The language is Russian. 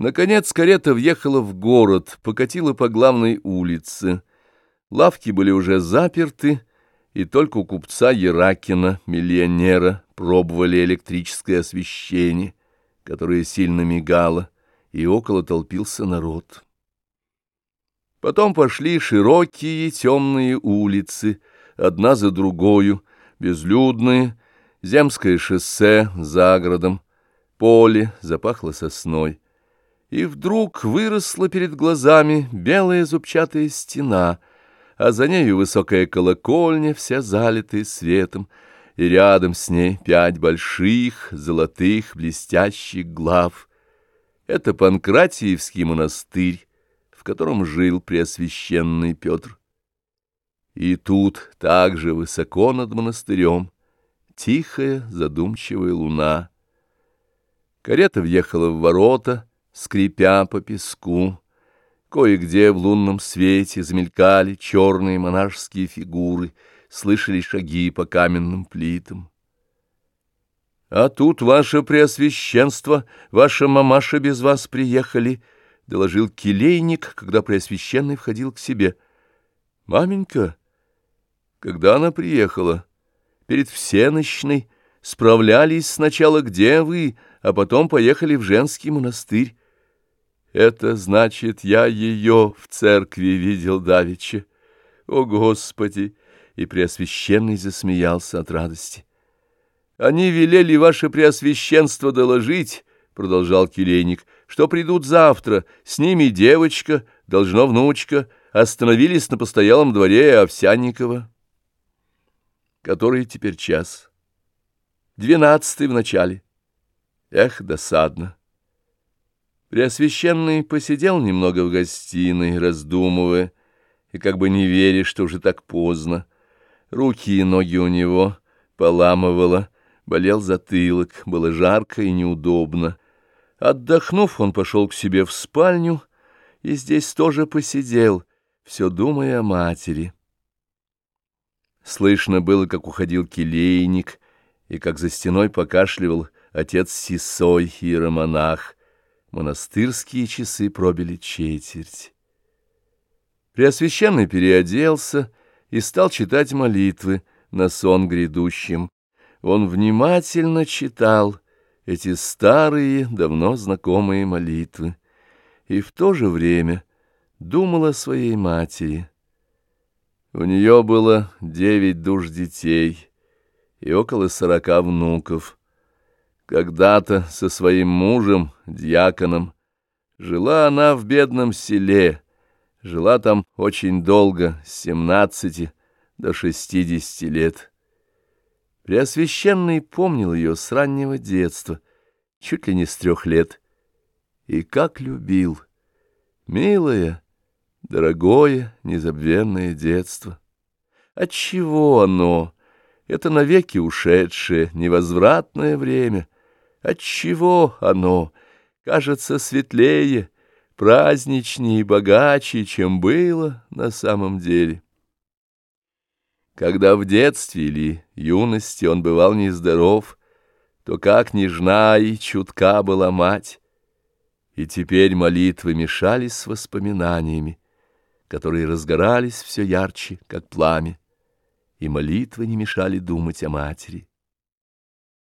Наконец карета въехала в город, покатила по главной улице. Лавки были уже заперты, и только у купца Еракина, миллионера, пробовали электрическое освещение, которое сильно мигало, и около толпился народ. Потом пошли широкие темные улицы, одна за другою, безлюдные, земское шоссе за городом, поле запахло сосной. И вдруг выросла перед глазами белая зубчатая стена, а за нею высокая колокольня, вся залитая светом, и рядом с ней пять больших, золотых, блестящих глав. Это Панкратиевский монастырь, в котором жил Преосвященный Петр. И тут также высоко над монастырем тихая задумчивая луна. Карета въехала в ворота, скрипя по песку. Кое-где в лунном свете замелькали черные монашеские фигуры, слышали шаги по каменным плитам. — А тут, ваше преосвященство, ваша мамаша без вас приехали, — доложил келейник, когда преосвященный входил к себе. — Маменька, когда она приехала? — перед всеночной, справлялись сначала, где вы, а потом поехали в женский монастырь. Это значит, я ее в церкви видел давеча. О, Господи! И Преосвященный засмеялся от радости. Они велели ваше Преосвященство доложить, — продолжал келейник, — что придут завтра, с ними девочка, должно внучка, остановились на постоялом дворе Овсянникова. Который теперь час? Двенадцатый в начале. Эх, досадно. Преосвященный посидел немного в гостиной, раздумывая, и как бы не веря, что уже так поздно. Руки и ноги у него поламывало, болел затылок, было жарко и неудобно. Отдохнув, он пошел к себе в спальню и здесь тоже посидел, все думая о матери. Слышно было, как уходил келейник, и как за стеной покашливал отец Сисой и романах. Монастырские часы пробили четверть. Преосвященный переоделся и стал читать молитвы на сон грядущим. Он внимательно читал эти старые, давно знакомые молитвы, и в то же время думал о своей матери — у нее было девять душ детей и около сорока внуков. Когда-то со своим мужем, дьяконом, жила она в бедном селе, жила там очень долго, с семнадцати до шестидесяти лет. Преосвященный помнил ее с раннего детства, чуть ли не с трех лет, и как любил. Милая, Дорогое, незабвенное детство. Отчего оно, это навеки ушедшее, невозвратное время, отчего оно кажется светлее, праздничнее и богаче, чем было на самом деле? Когда в детстве или юности он бывал нездоров, то как нежна и чутка была мать, и теперь молитвы мешались с воспоминаниями, которые разгорались все ярче, как пламя, и молитвы не мешали думать о матери.